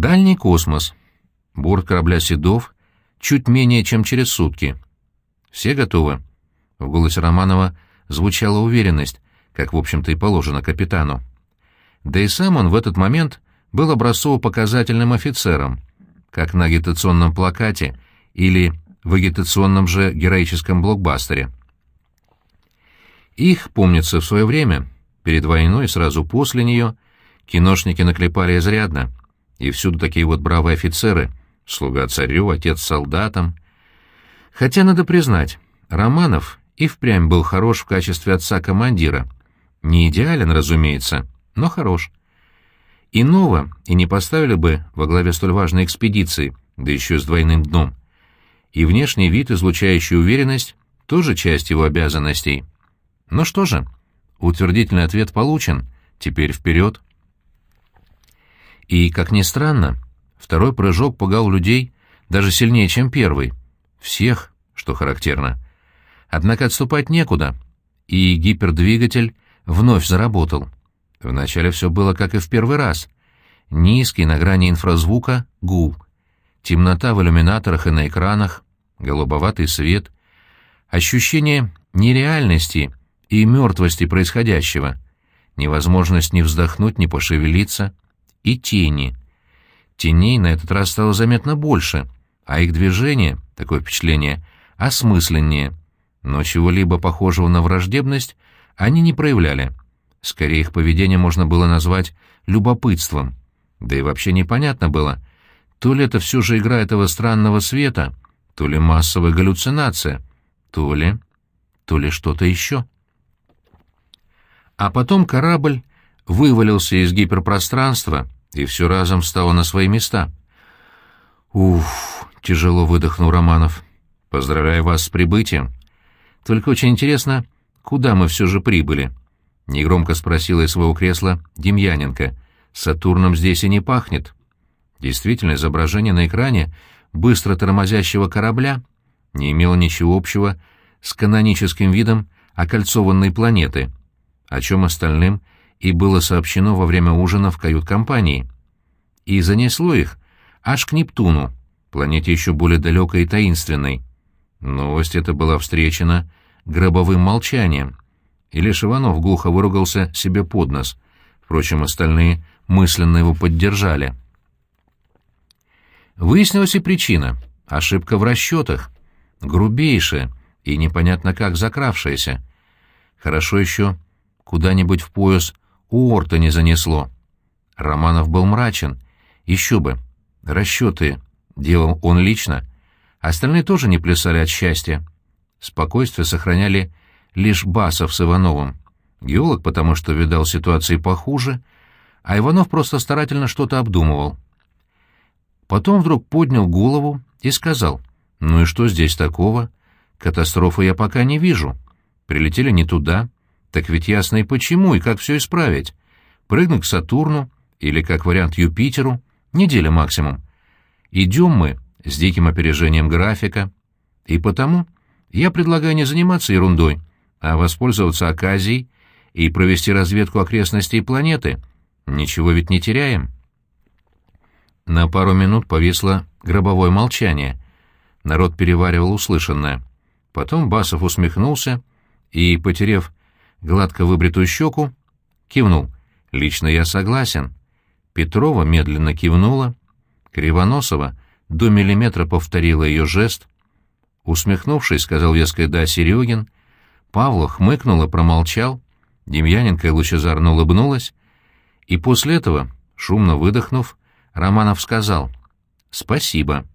Дальний космос. Борт корабля «Седов» чуть менее чем через сутки. «Все готовы?» В голосе Романова звучала уверенность, как, в общем-то, и положено капитану. Да и сам он в этот момент был образцово-показательным офицером, как на агитационном плакате или в агитационном же героическом блокбастере. Их, помнится, в свое время, перед войной и сразу после нее, киношники наклепали изрядно, и всюду такие вот бравые офицеры, слуга царю, отец солдатам. Хотя, надо признать, Романов и впрямь был хорош в качестве отца-командира. Не идеален, разумеется, но хорош. Иного и не поставили бы во главе столь важной экспедиции, да еще с двойным дном. И внешний вид, излучающий уверенность, тоже часть его обязанностей. Ну что же, утвердительный ответ получен, теперь вперед. И, как ни странно, второй прыжок пугал людей даже сильнее, чем первый. Всех, что характерно. Однако отступать некуда, и гипердвигатель вновь заработал. Вначале все было как и в первый раз. Низкий, на грани инфразвука, гул. Темнота в иллюминаторах и на экранах, голубоватый свет. Ощущение нереальности и мертвости происходящего. Невозможность ни вздохнуть, ни пошевелиться. И тени. Теней на этот раз стало заметно больше, а их движение, такое впечатление, осмысленнее. Но чего-либо похожего на враждебность они не проявляли. Скорее, их поведение можно было назвать любопытством. Да и вообще непонятно было, то ли это все же игра этого странного света, то ли массовая галлюцинация, то ли... то ли что-то еще. А потом корабль вывалился из гиперпространства, и все разом встало на свои места. «Уф!» — тяжело выдохнул Романов. «Поздравляю вас с прибытием. Только очень интересно, куда мы все же прибыли?» Негромко спросила из своего кресла Демьяненко. «Сатурном здесь и не пахнет». Действительно, изображение на экране быстро тормозящего корабля не имело ничего общего с каноническим видом окольцованной планеты, о чем остальным и было сообщено во время ужина в кают-компании. И занесло их аж к Нептуну, планете еще более далекой и таинственной. Новость эта была встречена гробовым молчанием и лишь Иванов глухо выругался себе под нос. Впрочем, остальные мысленно его поддержали. Выяснилась и причина — ошибка в расчетах, грубейшая и непонятно как закравшаяся. Хорошо еще куда-нибудь в пояс у орта не занесло. Романов был мрачен. Еще бы. Расчеты делал он лично. Остальные тоже не плясали от счастья. Спокойствие сохраняли лишь Басов с Ивановым. Геолог, потому что видал ситуации похуже, а Иванов просто старательно что-то обдумывал. Потом вдруг поднял голову и сказал, «Ну и что здесь такого? Катастрофы я пока не вижу. Прилетели не туда. Так ведь ясно и почему, и как все исправить. Прыгнуть к Сатурну или, как вариант, Юпитеру. Неделя максимум. Идем мы с диким опережением графика. И потому я предлагаю не заниматься ерундой, а воспользоваться оказией и провести разведку окрестностей планеты. Ничего ведь не теряем. На пару минут повисло гробовое молчание. Народ переваривал услышанное. Потом Басов усмехнулся и, потерев гладко выбритую щеку, кивнул. «Лично я согласен». Петрова медленно кивнула. Кривоносова до миллиметра повторила ее жест. Усмехнувшись, сказал веское «да» Серегин — Павло хмыкнул и промолчал, Демьяненко лучезарно улыбнулась, и после этого, шумно выдохнув, Романов сказал «Спасибо».